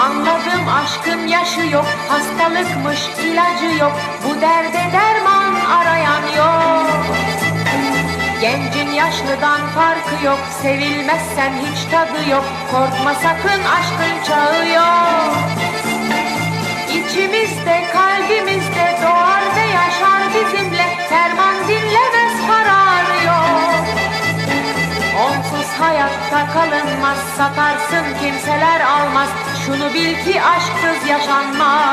Anladım aşkın yaşı yok Hastalıkmış ilacı yok. Bu derde derman arayan yok. Gencin yaşlıdan farkı yok Sevilmezsen hiç tadı yok. Korkma sakın aşkın çağı yok. İçimizde kalbimizde doğar ve yaşar bizimle. Ferman dinlemez kararı yok. Onsuz hayatta kalınmaz Satarsın kimseler almaz Şunu bil ki aşksız yaşanmaz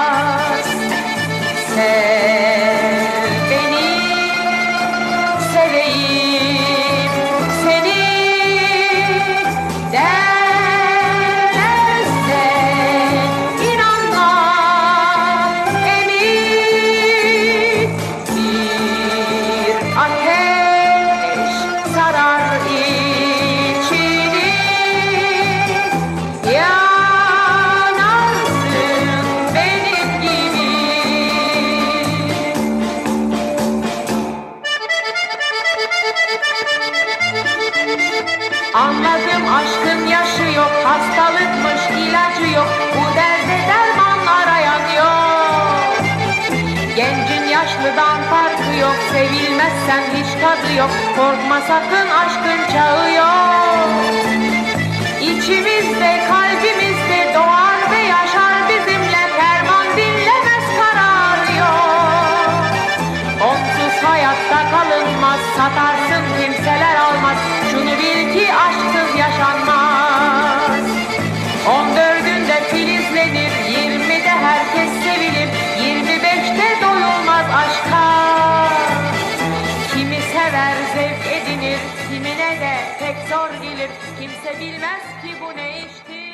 Anladım aşkın yaşı yok Hastalıkmış ilacı yok. Bu derde derman arayan yok Gencin yaşlıdan farkı yok Sevilmezsen hiç tadı yok. Korkma sakın aşkın çağı yok. İçimizde kalbimizde doğar ve yaşar bizimle Ferman dinlemez kararı yok. Onsuz hayatta kalınmaz Satarsın kimseler filizlenir Yirmide herkes sevilir Yirmi beşte doyulmaz aşka Kimi sever zevk edinir Kimine de pek zor gelir. Kimse bilmez ki bu ne iştir